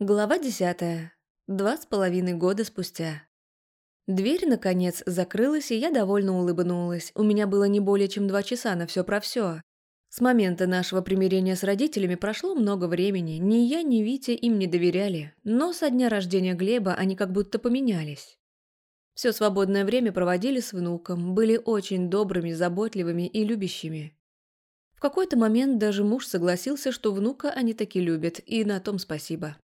Глава десятая. Два с половиной года спустя. Дверь, наконец, закрылась, и я довольно улыбнулась. У меня было не более чем два часа на все про все. С момента нашего примирения с родителями прошло много времени. Ни я, ни Витя им не доверяли. Но со дня рождения Глеба они как будто поменялись. Все свободное время проводили с внуком, были очень добрыми, заботливыми и любящими. В какой-то момент даже муж согласился, что внука они таки любят, и на том спасибо.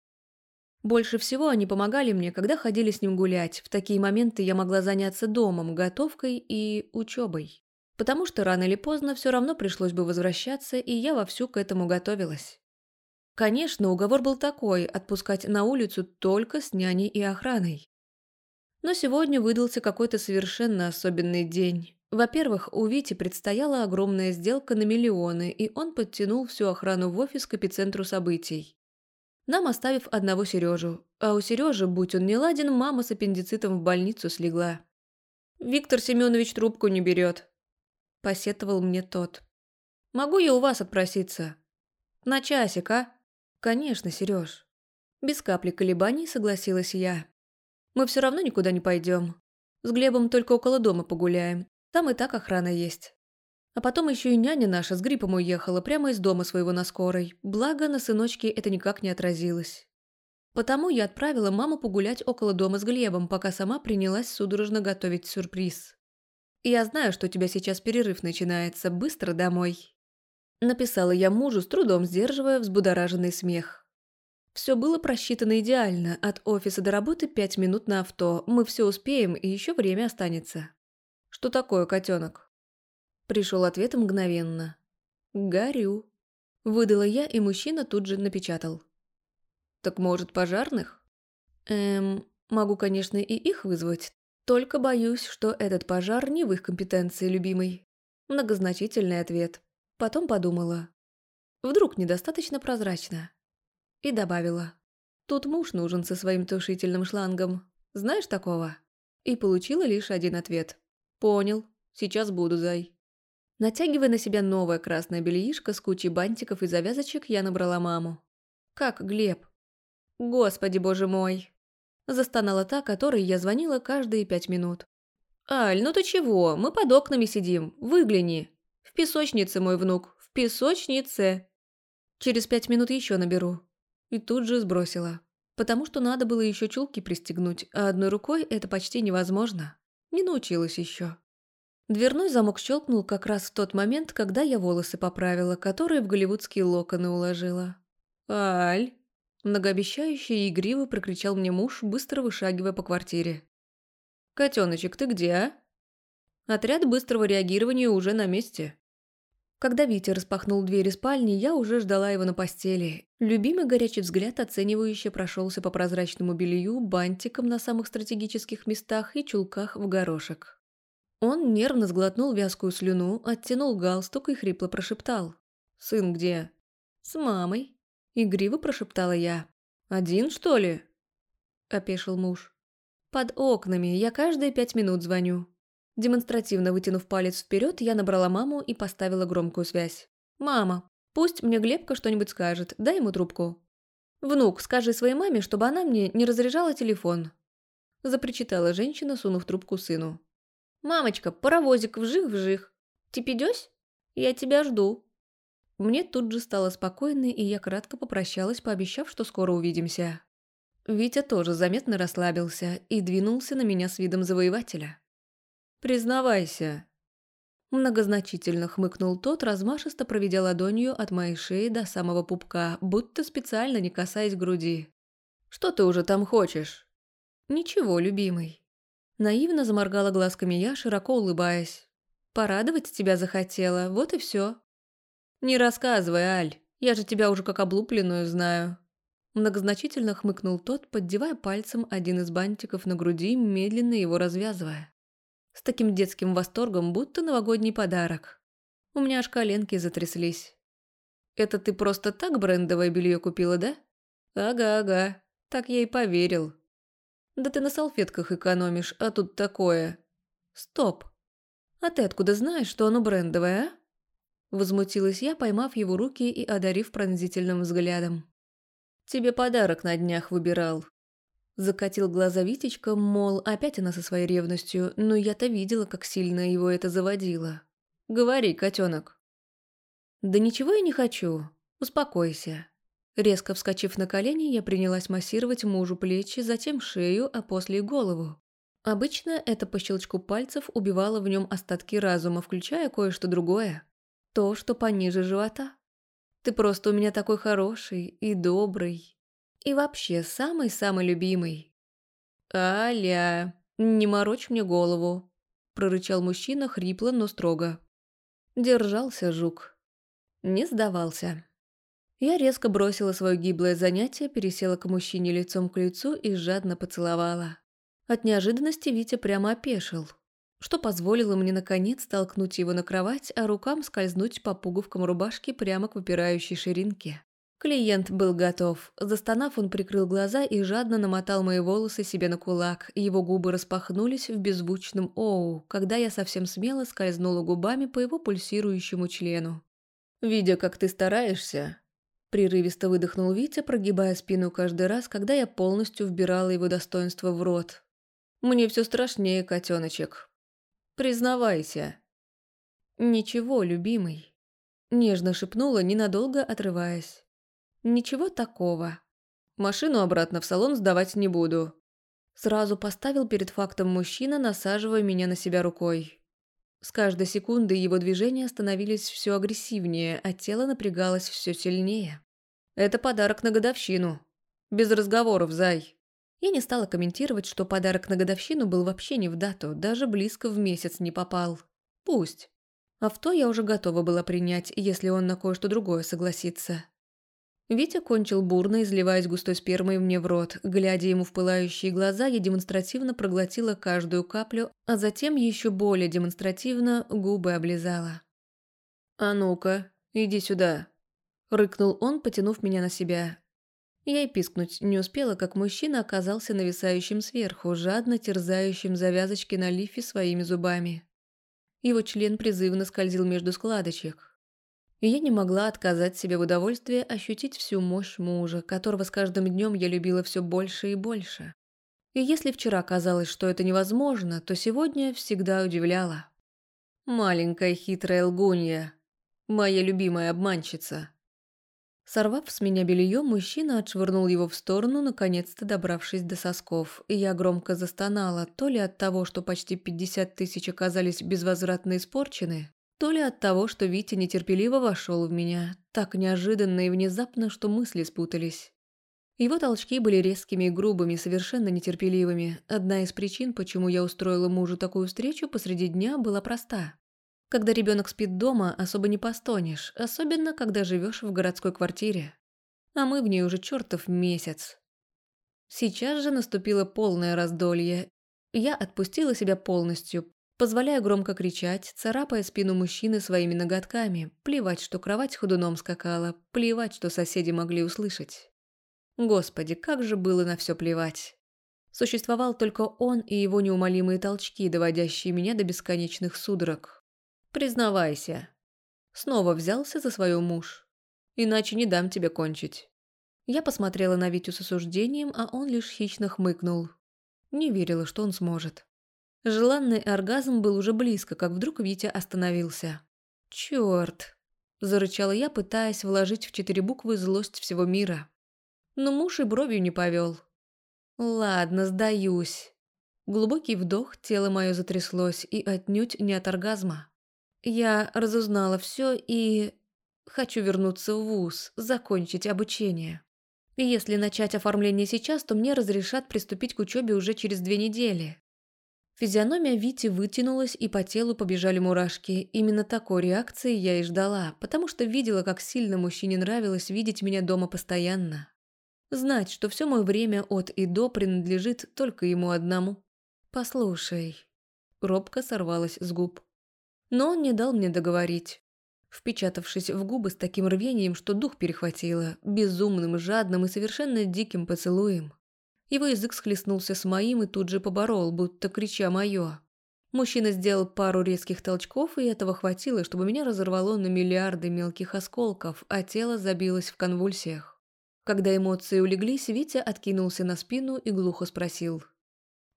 Больше всего они помогали мне, когда ходили с ним гулять. В такие моменты я могла заняться домом, готовкой и учебой потому что рано или поздно все равно пришлось бы возвращаться, и я вовсю к этому готовилась. Конечно, уговор был такой – отпускать на улицу только с няней и охраной. Но сегодня выдался какой-то совершенно особенный день. Во-первых, у Вити предстояла огромная сделка на миллионы, и он подтянул всю охрану в офис к эпицентру событий. Нам оставив одного Сережу, а у Сережи, будь он не ладен, мама с аппендицитом в больницу слегла. «Виктор Семенович трубку не берет», – посетовал мне тот. «Могу я у вас отпроситься?» «На часик, а?» «Конечно, Сереж». Без капли колебаний согласилась я. «Мы все равно никуда не пойдем. С Глебом только около дома погуляем. Там и так охрана есть. А потом еще и няня наша с гриппом уехала прямо из дома своего на скорой. Благо, на сыночке это никак не отразилось. Потому я отправила маму погулять около дома с Глебом, пока сама принялась судорожно готовить сюрприз. «Я знаю, что у тебя сейчас перерыв начинается. Быстро домой». Написала я мужу, с трудом сдерживая взбудораженный смех. Все было просчитано идеально. От офиса до работы пять минут на авто. Мы все успеем, и еще время останется. «Что такое, котенок?» Пришел ответ мгновенно. «Горю». Выдала я, и мужчина тут же напечатал. «Так, может, пожарных?» «Эм, могу, конечно, и их вызвать, только боюсь, что этот пожар не в их компетенции, любимый. Многозначительный ответ. Потом подумала. Вдруг недостаточно прозрачно. И добавила. Тут муж нужен со своим тушительным шлангом. Знаешь такого? И получила лишь один ответ. Понял. Сейчас буду, зай. Натягивая на себя новое красное бельишко с кучей бантиков и завязочек, я набрала маму. «Как, Глеб?» «Господи, боже мой!» Застонала та, которой я звонила каждые пять минут. «Аль, ну ты чего? Мы под окнами сидим. Выгляни. В песочнице, мой внук. В песочнице!» Через пять минут еще наберу. И тут же сбросила. Потому что надо было еще чулки пристегнуть, а одной рукой это почти невозможно. Не научилась еще. Дверной замок щелкнул как раз в тот момент, когда я волосы поправила, которые в голливудские локоны уложила. «Аль!» Многообещающе и игриво прокричал мне муж, быстро вышагивая по квартире. «Котеночек, ты где, а?» Отряд быстрого реагирования уже на месте. Когда Витя распахнул двери спальни, я уже ждала его на постели. Любимый горячий взгляд оценивающе прошелся по прозрачному белью, бантикам на самых стратегических местах и чулках в горошек. Он нервно сглотнул вязкую слюну, оттянул галстук и хрипло прошептал. «Сын где?» «С мамой», Игриво прошептала я. «Один, что ли?» Опешил муж. «Под окнами. Я каждые пять минут звоню». Демонстративно вытянув палец вперед, я набрала маму и поставила громкую связь. «Мама, пусть мне Глебка что-нибудь скажет. Дай ему трубку». «Внук, скажи своей маме, чтобы она мне не разряжала телефон». Запричитала женщина, сунув трубку сыну. «Мамочка, паровозик вжих-вжих. Ты пидёсь? Я тебя жду». Мне тут же стало спокойно, и я кратко попрощалась, пообещав, что скоро увидимся. Витя тоже заметно расслабился и двинулся на меня с видом завоевателя. «Признавайся». Многозначительно хмыкнул тот, размашисто проведя ладонью от моей шеи до самого пупка, будто специально не касаясь груди. «Что ты уже там хочешь?» «Ничего, любимый». Наивно заморгала глазками я, широко улыбаясь. «Порадовать тебя захотела, вот и все. «Не рассказывай, Аль, я же тебя уже как облупленную знаю». Многозначительно хмыкнул тот, поддевая пальцем один из бантиков на груди, медленно его развязывая. С таким детским восторгом, будто новогодний подарок. У меня аж коленки затряслись. «Это ты просто так брендовое белье купила, да?» «Ага-ага, так я и поверил». «Да ты на салфетках экономишь, а тут такое...» «Стоп! А ты откуда знаешь, что оно брендовое, а?» Возмутилась я, поймав его руки и одарив пронзительным взглядом. Тебе подарок на днях выбирал». Закатил глаза Витечка, мол, опять она со своей ревностью, но я-то видела, как сильно его это заводило. «Говори, котенок. «Да ничего я не хочу. Успокойся». Резко вскочив на колени, я принялась массировать мужу плечи, затем шею, а после и голову. Обычно это по щелчку пальцев убивало в нем остатки разума, включая кое-что другое. То, что пониже живота. Ты просто у меня такой хороший и добрый. И вообще самый-самый любимый. «Аля, не морочь мне голову», – прорычал мужчина хрипло, но строго. Держался жук. Не сдавался. Я резко бросила свое гиблое занятие, пересела к мужчине лицом к лицу и жадно поцеловала. От неожиданности Витя прямо опешил, что позволило мне наконец толкнуть его на кровать, а рукам скользнуть по пуговкам рубашки прямо к выпирающей ширинке. Клиент был готов. Застонав, он прикрыл глаза и жадно намотал мои волосы себе на кулак. Его губы распахнулись в беззвучном «Оу», когда я совсем смело скользнула губами по его пульсирующему члену. «Видя, как ты стараешься», – прерывисто выдохнул Витя, прогибая спину каждый раз, когда я полностью вбирала его достоинство в рот. «Мне все страшнее, котеночек. Признавайся». «Ничего, любимый», – нежно шепнула, ненадолго отрываясь. «Ничего такого. Машину обратно в салон сдавать не буду». Сразу поставил перед фактом мужчина, насаживая меня на себя рукой. С каждой секундой его движения становились все агрессивнее, а тело напрягалось все сильнее. «Это подарок на годовщину. Без разговоров, зай». Я не стала комментировать, что подарок на годовщину был вообще не в дату, даже близко в месяц не попал. Пусть. Авто я уже готова была принять, если он на кое-что другое согласится. Витя кончил бурно, изливаясь густой спермой мне в рот. Глядя ему в пылающие глаза, я демонстративно проглотила каждую каплю, а затем еще более демонстративно губы облизала. «А ну-ка, иди сюда», — рыкнул он, потянув меня на себя. Я и пискнуть не успела, как мужчина оказался нависающим сверху, жадно терзающим завязочки на лифе своими зубами. Его член призывно скользил между складочек и я не могла отказать себе в удовольствии ощутить всю мощь мужа, которого с каждым днем я любила все больше и больше. И если вчера казалось, что это невозможно, то сегодня всегда удивляла. Маленькая хитрая лгунья, моя любимая обманщица. Сорвав с меня белье, мужчина отшвырнул его в сторону, наконец-то добравшись до сосков, и я громко застонала, то ли от того, что почти пятьдесят тысяч оказались безвозвратно испорчены, то ли от того, что Витя нетерпеливо вошел в меня, так неожиданно и внезапно, что мысли спутались. Его толчки были резкими и грубыми, совершенно нетерпеливыми. Одна из причин, почему я устроила мужу такую встречу посреди дня, была проста. Когда ребенок спит дома, особо не постонешь, особенно когда живешь в городской квартире. А мы в ней уже чертов месяц. Сейчас же наступило полное раздолье. Я отпустила себя полностью, позволяя громко кричать, царапая спину мужчины своими ноготками, плевать, что кровать ходуном скакала, плевать, что соседи могли услышать. Господи, как же было на все плевать. Существовал только он и его неумолимые толчки, доводящие меня до бесконечных судорог. Признавайся. Снова взялся за свою муж. Иначе не дам тебе кончить. Я посмотрела на Витю с осуждением, а он лишь хищно хмыкнул. Не верила, что он сможет. Желанный оргазм был уже близко, как вдруг Витя остановился. «Чёрт!» – зарычала я, пытаясь вложить в четыре буквы злость всего мира. Но муж и бровью не повел. «Ладно, сдаюсь». Глубокий вдох, тело мое затряслось, и отнюдь не от оргазма. Я разузнала все и... Хочу вернуться в ВУЗ, закончить обучение. Если начать оформление сейчас, то мне разрешат приступить к учебе уже через две недели. Физиономия Вити вытянулась, и по телу побежали мурашки. Именно такой реакции я и ждала, потому что видела, как сильно мужчине нравилось видеть меня дома постоянно. Знать, что все мое время от и до принадлежит только ему одному. «Послушай». Робко сорвалась с губ. Но он не дал мне договорить. Впечатавшись в губы с таким рвением, что дух перехватило, безумным, жадным и совершенно диким поцелуем. Его язык схлестнулся с моим и тут же поборол, будто крича «моё». Мужчина сделал пару резких толчков, и этого хватило, чтобы меня разорвало на миллиарды мелких осколков, а тело забилось в конвульсиях. Когда эмоции улеглись, Витя откинулся на спину и глухо спросил.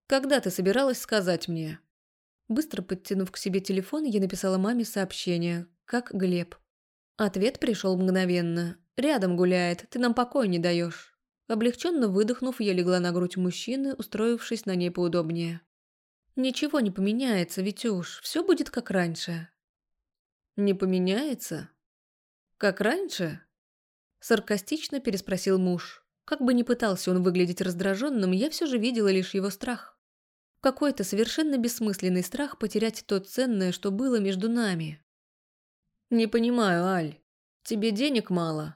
«Когда ты собиралась сказать мне?» Быстро подтянув к себе телефон, я написала маме сообщение, как Глеб. Ответ пришел мгновенно. «Рядом гуляет, ты нам покоя не даешь». Облегченно выдохнув, я легла на грудь мужчины, устроившись на ней поудобнее. «Ничего не поменяется, Витюш, все будет как раньше». «Не поменяется? Как раньше?» Саркастично переспросил муж. Как бы ни пытался он выглядеть раздраженным, я все же видела лишь его страх. Какой-то совершенно бессмысленный страх потерять то ценное, что было между нами. «Не понимаю, Аль. Тебе денег мало?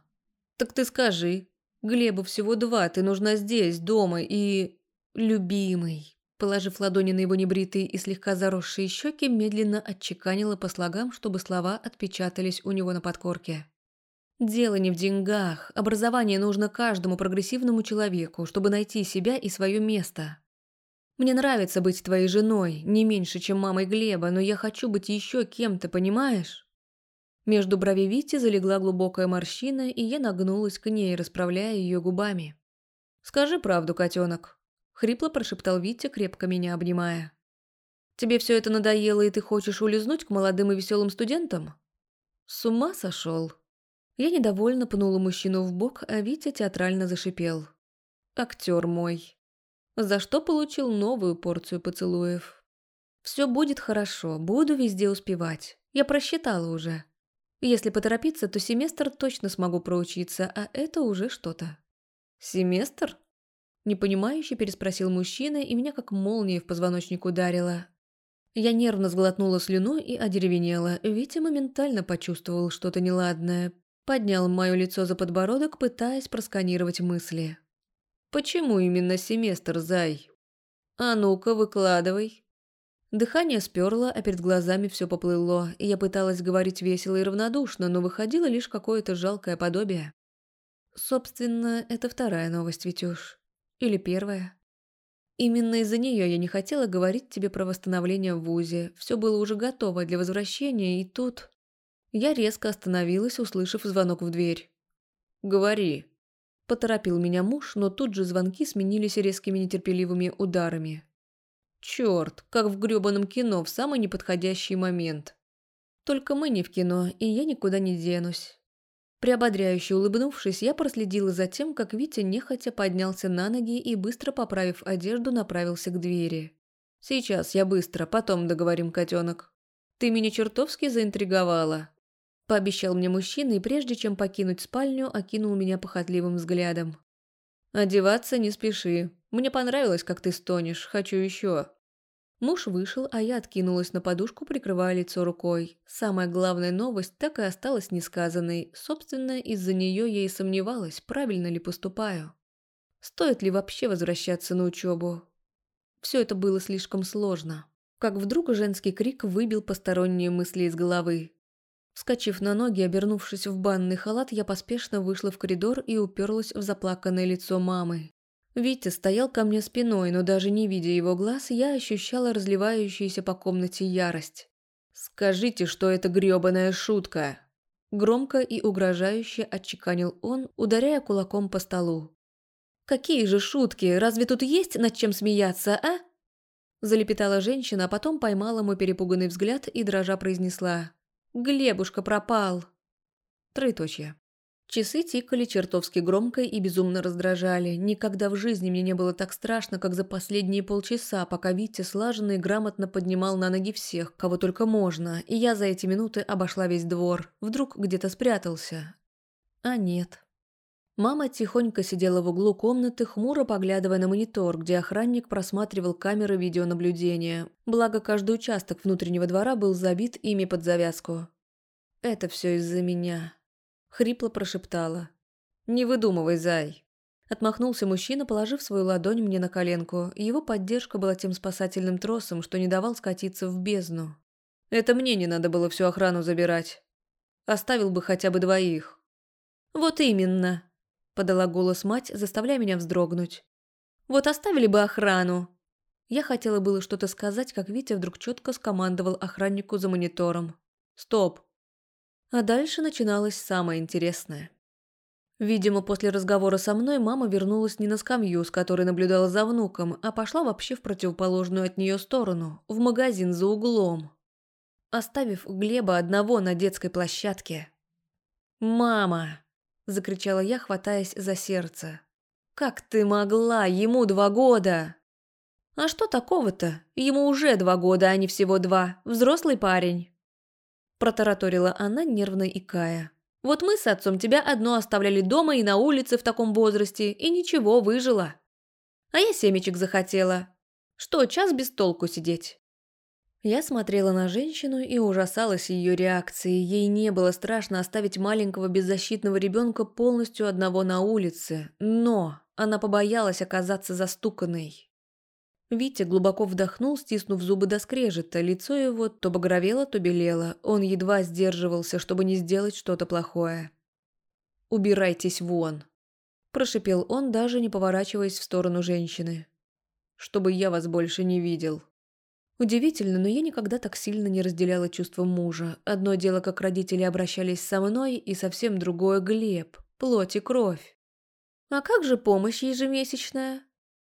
Так ты скажи. Глебу всего два, ты нужна здесь, дома и... любимый». Положив ладони на его небритые и слегка заросшие щеки, медленно отчеканила по слогам, чтобы слова отпечатались у него на подкорке. «Дело не в деньгах. Образование нужно каждому прогрессивному человеку, чтобы найти себя и свое место. Мне нравится быть твоей женой, не меньше, чем мамой Глеба, но я хочу быть еще кем-то, понимаешь?» Между бровей Вити залегла глубокая морщина, и я нагнулась к ней, расправляя ее губами. «Скажи правду, котенок», — хрипло прошептал Витя, крепко меня обнимая. «Тебе все это надоело, и ты хочешь улизнуть к молодым и веселым студентам?» «С ума сошел?» Я недовольно пнула мужчину в бок, а Витя театрально зашипел. «Актер мой» за что получил новую порцию поцелуев. «Все будет хорошо, буду везде успевать. Я просчитала уже. Если поторопиться, то семестр точно смогу проучиться, а это уже что-то». «Семестр?» Непонимающе переспросил мужчина, и меня как молния в позвоночник ударила. Я нервно сглотнула слюну и одеревенела. Витя моментально почувствовал что-то неладное. Поднял мое лицо за подбородок, пытаясь просканировать мысли. Почему именно семестр, зай? А ну-ка, выкладывай. Дыхание сперло, а перед глазами все поплыло, и я пыталась говорить весело и равнодушно, но выходило лишь какое-то жалкое подобие. Собственно, это вторая новость, Витюш. Или первая. Именно из-за нее я не хотела говорить тебе про восстановление в ВУЗе. Все было уже готово для возвращения, и тут... Я резко остановилась, услышав звонок в дверь. «Говори», Поторопил меня муж, но тут же звонки сменились резкими нетерпеливыми ударами. Черт, как в грёбаном кино в самый неподходящий момент. Только мы не в кино, и я никуда не денусь. Приободряюще улыбнувшись, я проследила за тем, как Витя нехотя поднялся на ноги и, быстро поправив одежду, направился к двери. «Сейчас я быстро, потом договорим, котенок. Ты меня чертовски заинтриговала. Пообещал мне мужчина и прежде чем покинуть спальню, окинул меня похотливым взглядом. «Одеваться не спеши. Мне понравилось, как ты стонешь. Хочу еще». Муж вышел, а я откинулась на подушку, прикрывая лицо рукой. Самая главная новость так и осталась несказанной. Собственно, из-за нее я и сомневалась, правильно ли поступаю. Стоит ли вообще возвращаться на учебу? Все это было слишком сложно. Как вдруг женский крик выбил посторонние мысли из головы. Вскочив на ноги, обернувшись в банный халат, я поспешно вышла в коридор и уперлась в заплаканное лицо мамы. Витя стоял ко мне спиной, но даже не видя его глаз, я ощущала разливающуюся по комнате ярость. «Скажите, что это грёбаная шутка!» Громко и угрожающе отчеканил он, ударяя кулаком по столу. «Какие же шутки? Разве тут есть над чем смеяться, а?» Залепетала женщина, а потом поймала мой перепуганный взгляд и дрожа произнесла. Глебушка пропал. Троеточие. Часы тикали чертовски громко и безумно раздражали. Никогда в жизни мне не было так страшно, как за последние полчаса, пока Витя слаженно и грамотно поднимал на ноги всех, кого только можно, и я за эти минуты обошла весь двор. Вдруг где-то спрятался. А нет. Мама тихонько сидела в углу комнаты, хмуро поглядывая на монитор, где охранник просматривал камеры видеонаблюдения. Благо, каждый участок внутреннего двора был забит ими под завязку. «Это все из-за меня», — хрипло прошептала. «Не выдумывай, зай». Отмахнулся мужчина, положив свою ладонь мне на коленку. Его поддержка была тем спасательным тросом, что не давал скатиться в бездну. «Это мне не надо было всю охрану забирать. Оставил бы хотя бы двоих». «Вот именно», подала голос мать, заставляя меня вздрогнуть. «Вот оставили бы охрану!» Я хотела было что-то сказать, как Витя вдруг четко скомандовал охраннику за монитором. «Стоп!» А дальше начиналось самое интересное. Видимо, после разговора со мной мама вернулась не на скамью, с которой наблюдала за внуком, а пошла вообще в противоположную от нее сторону, в магазин за углом, оставив Глеба одного на детской площадке. «Мама!» – закричала я, хватаясь за сердце. «Как ты могла? Ему два года!» «А что такого-то? Ему уже два года, а не всего два. Взрослый парень!» Протараторила она, нервно икая. «Вот мы с отцом тебя одно оставляли дома и на улице в таком возрасте, и ничего, выжила. А я семечек захотела. Что, час без толку сидеть?» Я смотрела на женщину и ужасалась ее реакцией. Ей не было страшно оставить маленького беззащитного ребенка полностью одного на улице, но она побоялась оказаться застуканной. Витя глубоко вдохнул, стиснув зубы до скрежета. Лицо его то багровело, то белело. Он едва сдерживался, чтобы не сделать что-то плохое. «Убирайтесь вон!» – прошипел он, даже не поворачиваясь в сторону женщины. «Чтобы я вас больше не видел». Удивительно, но я никогда так сильно не разделяла чувства мужа. Одно дело, как родители обращались со мной, и совсем другое – Глеб, плоть и кровь. «А как же помощь ежемесячная?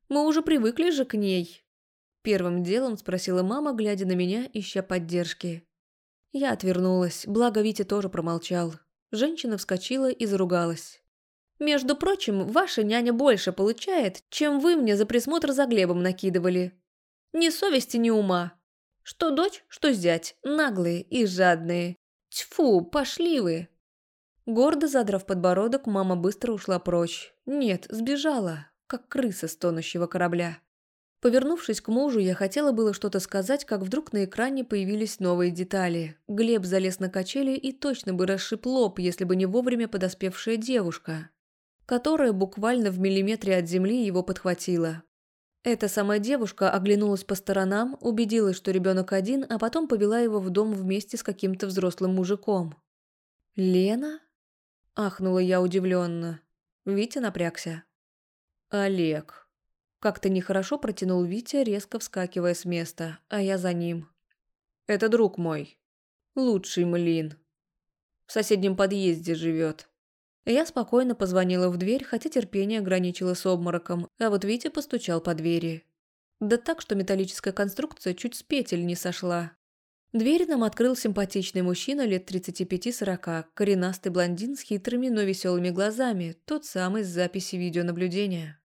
Мы уже привыкли же к ней». Первым делом спросила мама, глядя на меня, ища поддержки. Я отвернулась, благо Витя тоже промолчал. Женщина вскочила и заругалась. «Между прочим, ваша няня больше получает, чем вы мне за присмотр за Глебом накидывали. Ни совести, ни ума. Что дочь, что зять, наглые и жадные. Тьфу, пошли вы!» Гордо задрав подбородок, мама быстро ушла прочь. Нет, сбежала, как крыса с тонущего корабля. Повернувшись к мужу, я хотела было что-то сказать, как вдруг на экране появились новые детали. Глеб залез на качели и точно бы расшиб лоб, если бы не вовремя подоспевшая девушка, которая буквально в миллиметре от земли его подхватила. Эта самая девушка оглянулась по сторонам, убедилась, что ребенок один, а потом повела его в дом вместе с каким-то взрослым мужиком. «Лена?» – ахнула я удивленно. Витя напрягся. «Олег». Как-то нехорошо протянул Витя, резко вскакивая с места, а я за ним. «Это друг мой. Лучший млин. В соседнем подъезде живет. Я спокойно позвонила в дверь, хотя терпение ограничило с обмороком, а вот Витя постучал по двери. Да так, что металлическая конструкция чуть с петель не сошла. Дверь нам открыл симпатичный мужчина лет 35-40, коренастый блондин с хитрыми, но веселыми глазами, тот самый с записи видеонаблюдения.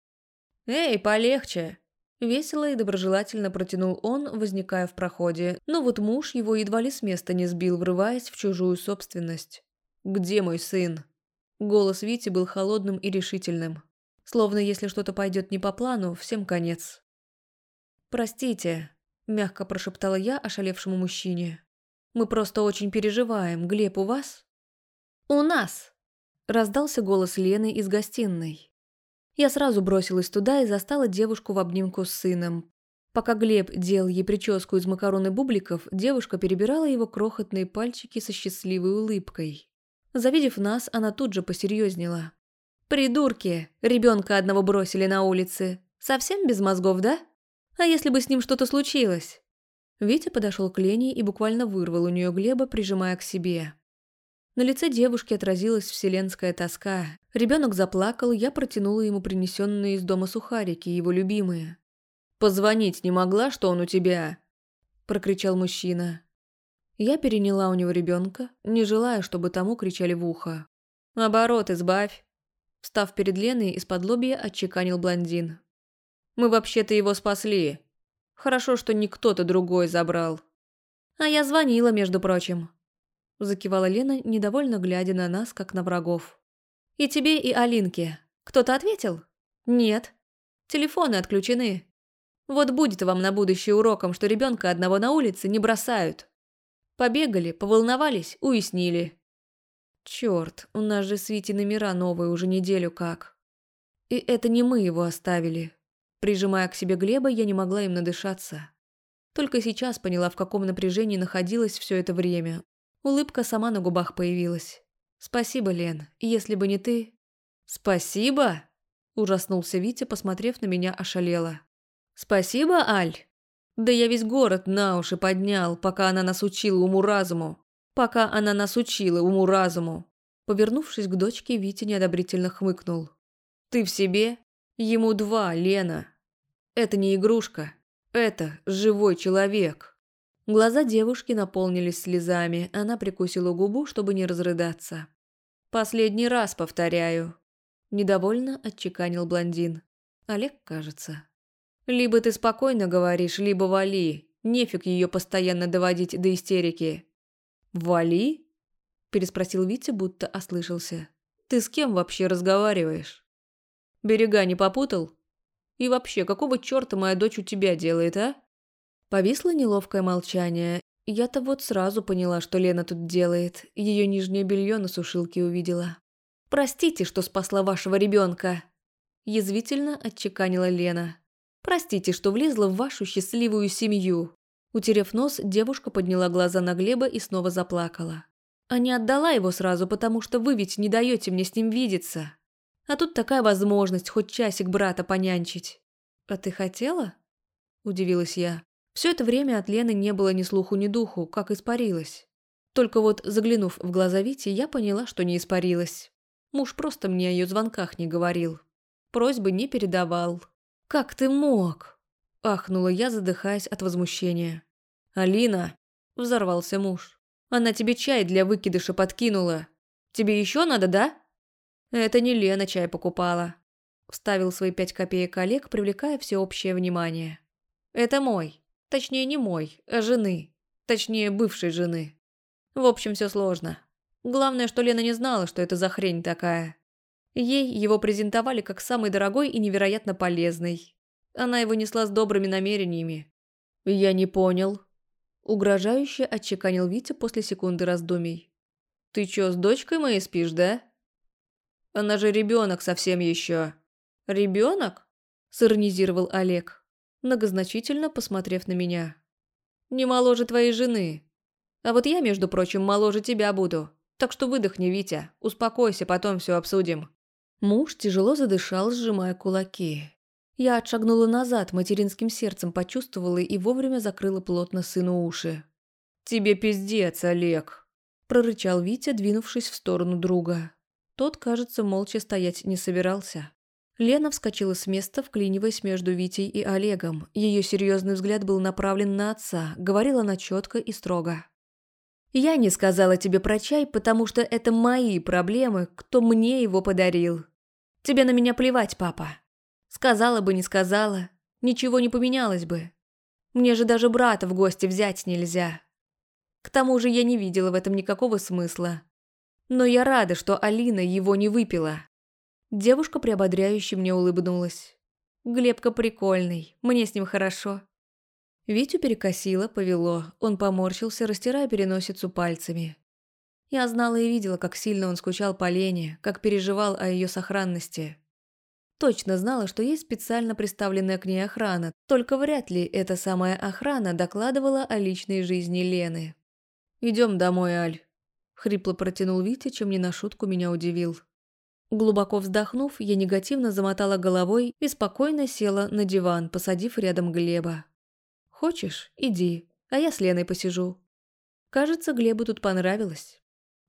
«Эй, полегче!» Весело и доброжелательно протянул он, возникая в проходе, но вот муж его едва ли с места не сбил, врываясь в чужую собственность. «Где мой сын?» Голос Вити был холодным и решительным. Словно если что-то пойдет не по плану, всем конец. «Простите», – мягко прошептала я ошалевшему мужчине. «Мы просто очень переживаем. Глеб у вас?» «У нас!» – раздался голос Лены из гостиной. Я сразу бросилась туда и застала девушку в обнимку с сыном. Пока Глеб делал ей прическу из макарон и бубликов, девушка перебирала его крохотные пальчики со счастливой улыбкой. Завидев нас, она тут же посерьезнела. «Придурки! Ребенка одного бросили на улице. Совсем без мозгов, да? А если бы с ним что-то случилось?» Витя подошел к Лене и буквально вырвал у нее Глеба, прижимая к себе. На лице девушки отразилась вселенская тоска. Ребенок заплакал, я протянула ему принесенные из дома сухарики, его любимые. «Позвонить не могла, что он у тебя?» – прокричал мужчина. Я переняла у него ребенка, не желая, чтобы тому кричали в ухо. «Наоборот, избавь!» Встав перед Леной, из-под лобья отчеканил блондин. «Мы вообще-то его спасли. Хорошо, что не кто-то другой забрал». «А я звонила, между прочим», – закивала Лена, недовольно глядя на нас, как на врагов. «И тебе, и Алинке. Кто-то ответил?» «Нет. Телефоны отключены. Вот будет вам на будущее уроком, что ребенка одного на улице не бросают». Побегали, поволновались, уяснили. Черт, у нас же с Вити номера новые уже неделю как. И это не мы его оставили. Прижимая к себе Глеба, я не могла им надышаться. Только сейчас поняла, в каком напряжении находилась все это время. Улыбка сама на губах появилась. «Спасибо, Лен. Если бы не ты...» «Спасибо?» Ужаснулся Витя, посмотрев на меня, ошалело. «Спасибо, Аль?» Да я весь город на уши поднял, пока она нас учила уму-разуму. Пока она нас учила уму-разуму. Повернувшись к дочке, Витя неодобрительно хмыкнул. «Ты в себе? Ему два, Лена. Это не игрушка. Это живой человек». Глаза девушки наполнились слезами, она прикусила губу, чтобы не разрыдаться. «Последний раз повторяю», – недовольно отчеканил блондин. Олег, кажется. «Либо ты спокойно говоришь, либо вали. Нефиг ее постоянно доводить до истерики». «Вали?» – переспросил Витя, будто ослышался. «Ты с кем вообще разговариваешь?» «Берега не попутал? И вообще, какого черта моя дочь у тебя делает, а?» Повисло неловкое молчание. Я-то вот сразу поняла, что Лена тут делает. Ее нижнее белье на сушилке увидела. «Простите, что спасла вашего ребенка!» Язвительно отчеканила Лена. «Простите, что влезла в вашу счастливую семью!» Утерев нос, девушка подняла глаза на Глеба и снова заплакала. «А не отдала его сразу, потому что вы ведь не даете мне с ним видеться. А тут такая возможность хоть часик брата понянчить». «А ты хотела?» – удивилась я. Все это время от Лены не было ни слуху, ни духу, как испарилась. Только вот, заглянув в глаза Вити, я поняла, что не испарилась. Муж просто мне о ее звонках не говорил. Просьбы не передавал. «Как ты мог?» – ахнула я, задыхаясь от возмущения. «Алина!» – взорвался муж. «Она тебе чай для выкидыша подкинула. Тебе еще надо, да?» «Это не Лена чай покупала», – вставил свои пять копеек Олег, привлекая всеобщее внимание. «Это мой. Точнее, не мой, а жены. Точнее, бывшей жены. В общем, все сложно. Главное, что Лена не знала, что это за хрень такая. Ей его презентовали как самый дорогой и невероятно полезный. Она его несла с добрыми намерениями. «Я не понял». Угрожающе отчеканил Витя после секунды раздумий. «Ты чё, с дочкой моей спишь, да?» «Она же ребенок совсем еще». «Ребенок?» – сиронизировал Олег многозначительно посмотрев на меня. «Не моложе твоей жены. А вот я, между прочим, моложе тебя буду. Так что выдохни, Витя, успокойся, потом все обсудим». Муж тяжело задышал, сжимая кулаки. Я отшагнула назад, материнским сердцем почувствовала и вовремя закрыла плотно сыну уши. «Тебе пиздец, Олег!» – прорычал Витя, двинувшись в сторону друга. Тот, кажется, молча стоять не собирался. Лена вскочила с места, вклиниваясь между Витей и Олегом. Ее серьезный взгляд был направлен на отца, говорила она четко и строго. «Я не сказала тебе про чай, потому что это мои проблемы, кто мне его подарил. Тебе на меня плевать, папа. Сказала бы, не сказала, ничего не поменялось бы. Мне же даже брата в гости взять нельзя. К тому же я не видела в этом никакого смысла. Но я рада, что Алина его не выпила. Девушка приободряюще мне улыбнулась. «Глебка прикольный, мне с ним хорошо». Витю перекосило, повело, он поморщился, растирая переносицу пальцами. Я знала и видела, как сильно он скучал по Лене, как переживал о ее сохранности. Точно знала, что есть специально представленная к ней охрана, только вряд ли эта самая охрана докладывала о личной жизни Лены. «Идем домой, Аль», – хрипло протянул Витя, чем не на шутку меня удивил. Глубоко вздохнув, я негативно замотала головой и спокойно села на диван, посадив рядом Глеба. «Хочешь? Иди, а я с Леной посижу». Кажется, Глебу тут понравилось.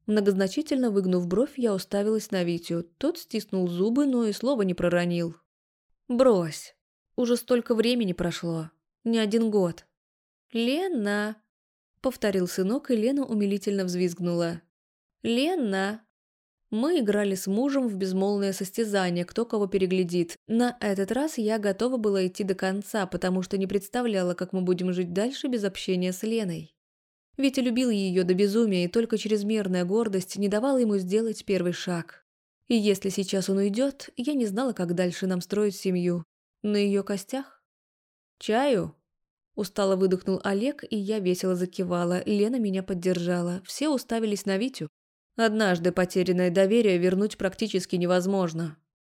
Многозначительно выгнув бровь, я уставилась на Витю. Тот стиснул зубы, но и слова не проронил. «Брось. Уже столько времени прошло. Не один год». «Лена!» — повторил сынок, и Лена умилительно взвизгнула. «Лена!» Мы играли с мужем в безмолвное состязание, кто кого переглядит. На этот раз я готова была идти до конца, потому что не представляла, как мы будем жить дальше без общения с Леной. Витя любил ее до безумия, и только чрезмерная гордость не давала ему сделать первый шаг. И если сейчас он уйдет, я не знала, как дальше нам строить семью. На ее костях? «Чаю?» Устало выдохнул Олег, и я весело закивала. Лена меня поддержала. Все уставились на Витю. Однажды потерянное доверие вернуть практически невозможно.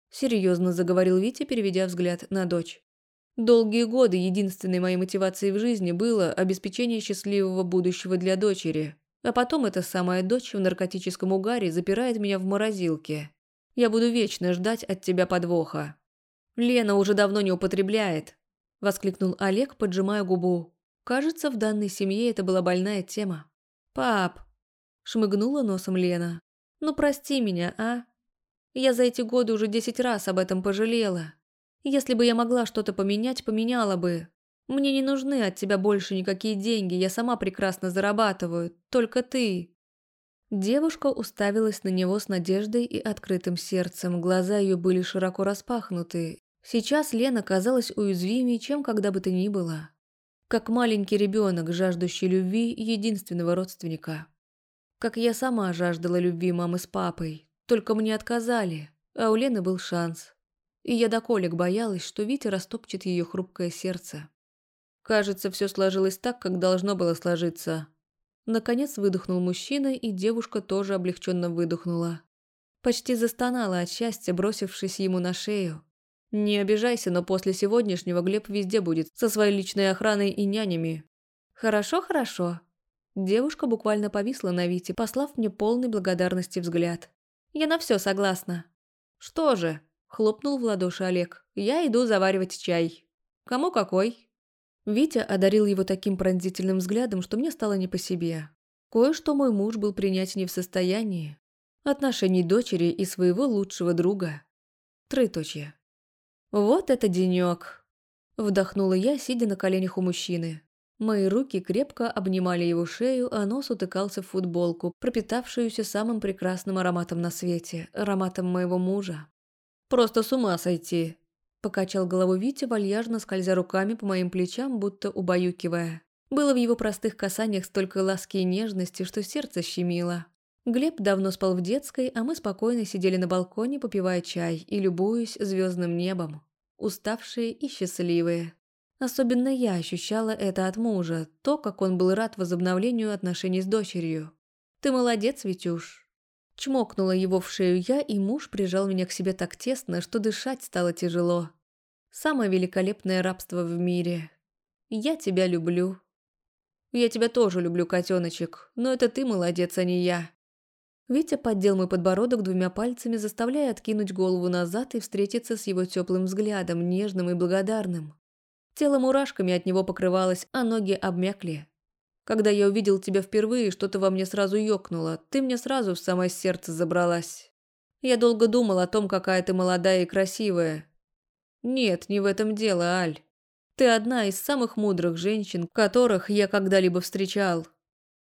Серьезно заговорил Витя, переведя взгляд на дочь. Долгие годы единственной моей мотивацией в жизни было обеспечение счастливого будущего для дочери. А потом эта самая дочь в наркотическом угаре запирает меня в морозилке. Я буду вечно ждать от тебя подвоха. Лена уже давно не употребляет, воскликнул Олег, поджимая губу. Кажется, в данной семье это была больная тема. Пап, Шмыгнула носом Лена. Ну прости меня, а? Я за эти годы уже десять раз об этом пожалела. Если бы я могла что-то поменять, поменяла бы. Мне не нужны от тебя больше никакие деньги, я сама прекрасно зарабатываю. Только ты. Девушка уставилась на него с надеждой и открытым сердцем, глаза ее были широко распахнуты. Сейчас Лена казалась уязвимее, чем когда бы то ни было. Как маленький ребенок, жаждущий любви единственного родственника. Как я сама жаждала любви мамы с папой, только мне отказали, а у Лены был шанс. И я до колик боялась, что Витя растопчет ее хрупкое сердце. Кажется, все сложилось так, как должно было сложиться. Наконец выдохнул мужчина, и девушка тоже облегченно выдохнула. Почти застонала от счастья, бросившись ему на шею. «Не обижайся, но после сегодняшнего Глеб везде будет, со своей личной охраной и нянями». «Хорошо, хорошо». Девушка буквально повисла на Вите, послав мне полный благодарности взгляд. «Я на все согласна». «Что же?» – хлопнул в ладоши Олег. «Я иду заваривать чай. Кому какой?» Витя одарил его таким пронзительным взглядом, что мне стало не по себе. Кое-что мой муж был принять не в состоянии. Отношений дочери и своего лучшего друга. Троеточие. «Вот это денёк!» Вдохнула я, сидя на коленях у мужчины. Мои руки крепко обнимали его шею, а нос утыкался в футболку, пропитавшуюся самым прекрасным ароматом на свете, ароматом моего мужа. «Просто с ума сойти!» Покачал голову Витя, вальяжно скользя руками по моим плечам, будто убаюкивая. Было в его простых касаниях столько ласки и нежности, что сердце щемило. Глеб давно спал в детской, а мы спокойно сидели на балконе, попивая чай и любуясь звездным небом. Уставшие и счастливые. Особенно я ощущала это от мужа, то, как он был рад возобновлению отношений с дочерью. «Ты молодец, Витюш», Чмокнула его в шею я, и муж прижал меня к себе так тесно, что дышать стало тяжело. Самое великолепное рабство в мире. Я тебя люблю. Я тебя тоже люблю, котеночек, но это ты молодец, а не я. Витя поддел мой подбородок двумя пальцами, заставляя откинуть голову назад и встретиться с его теплым взглядом, нежным и благодарным. Тело мурашками от него покрывалось, а ноги обмякли. Когда я увидел тебя впервые, что-то во мне сразу ёкнуло. Ты мне сразу в самое сердце забралась. Я долго думал о том, какая ты молодая и красивая. Нет, не в этом дело, Аль. Ты одна из самых мудрых женщин, которых я когда-либо встречал.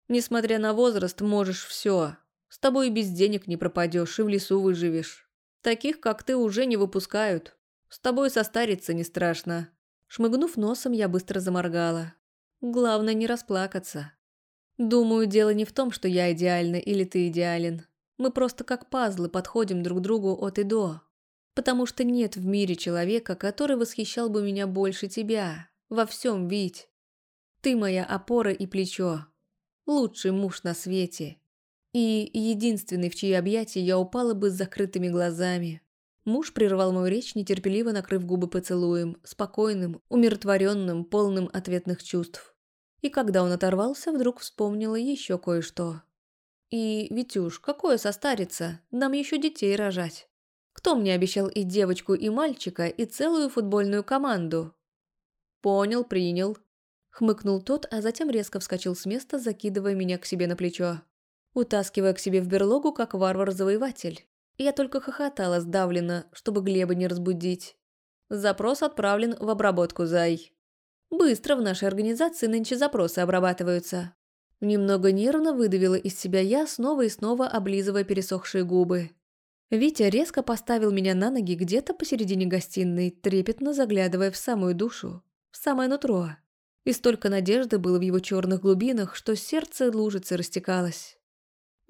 Несмотря на возраст, можешь все. С тобой и без денег не пропадешь, и в лесу выживешь. Таких, как ты, уже не выпускают. С тобой состариться не страшно. Шмыгнув носом, я быстро заморгала. Главное не расплакаться. Думаю, дело не в том, что я идеальна или ты идеален. Мы просто как пазлы подходим друг другу от и до. Потому что нет в мире человека, который восхищал бы меня больше тебя. Во всем, Вить. Ты моя опора и плечо. Лучший муж на свете. И единственный, в чьи объятия я упала бы с закрытыми глазами. Муж прервал мою речь, нетерпеливо накрыв губы поцелуем, спокойным, умиротворенным, полным ответных чувств. И когда он оторвался, вдруг вспомнила еще кое-что. «И, Витюш, какое состариться? Нам еще детей рожать. Кто мне обещал и девочку, и мальчика, и целую футбольную команду?» «Понял, принял», — хмыкнул тот, а затем резко вскочил с места, закидывая меня к себе на плечо. Утаскивая к себе в берлогу, как варвар-завоеватель. Я только хохотала сдавленно, чтобы Глеба не разбудить. Запрос отправлен в обработку, Зай. Быстро в нашей организации нынче запросы обрабатываются. Немного нервно выдавила из себя я, снова и снова облизывая пересохшие губы. Витя резко поставил меня на ноги где-то посередине гостиной, трепетно заглядывая в самую душу, в самое нутро. И столько надежды было в его черных глубинах, что сердце лужицы растекалось.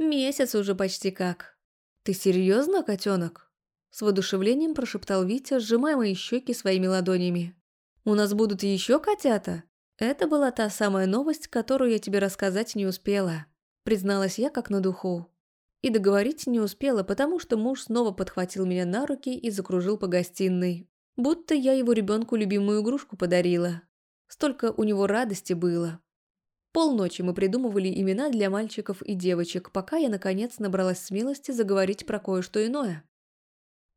«Месяц уже почти как. Ты серьезно, котенок?» С воодушевлением прошептал Витя, сжимая мои щеки своими ладонями. У нас будут еще котята?» Это была та самая новость, которую я тебе рассказать не успела. Призналась я как на духу. И договорить не успела, потому что муж снова подхватил меня на руки и закружил по гостиной. Будто я его ребенку любимую игрушку подарила. Столько у него радости было. Полночи мы придумывали имена для мальчиков и девочек, пока я, наконец, набралась смелости заговорить про кое-что иное.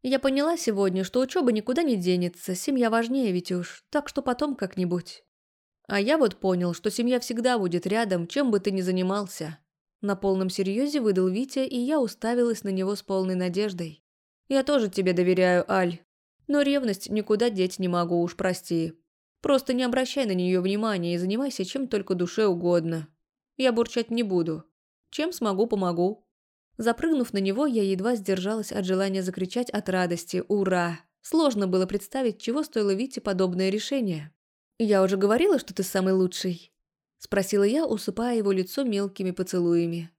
Я поняла сегодня, что учеба никуда не денется, семья важнее, уж, так что потом как-нибудь. А я вот понял, что семья всегда будет рядом, чем бы ты ни занимался. На полном серьезе выдал Витя, и я уставилась на него с полной надеждой. «Я тоже тебе доверяю, Аль. Но ревность никуда деть не могу, уж прости. Просто не обращай на нее внимания и занимайся чем только душе угодно. Я бурчать не буду. Чем смогу, помогу». Запрыгнув на него, я едва сдержалась от желания закричать от радости «Ура!». Сложно было представить, чего стоило Вите подобное решение. «Я уже говорила, что ты самый лучший?» Спросила я, усыпая его лицо мелкими поцелуями.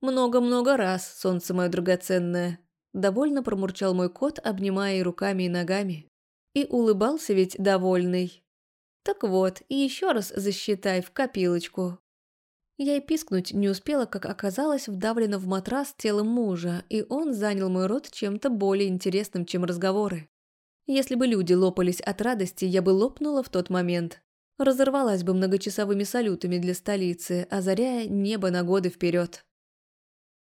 «Много-много раз, солнце мое драгоценное», – довольно промурчал мой кот, обнимая и руками, и ногами. И улыбался ведь довольный. «Так вот, и еще раз засчитай в копилочку». Я и пискнуть не успела, как оказалось вдавлена в матрас телом мужа, и он занял мой рот чем-то более интересным, чем разговоры. Если бы люди лопались от радости, я бы лопнула в тот момент. Разорвалась бы многочасовыми салютами для столицы, озаряя небо на годы вперед.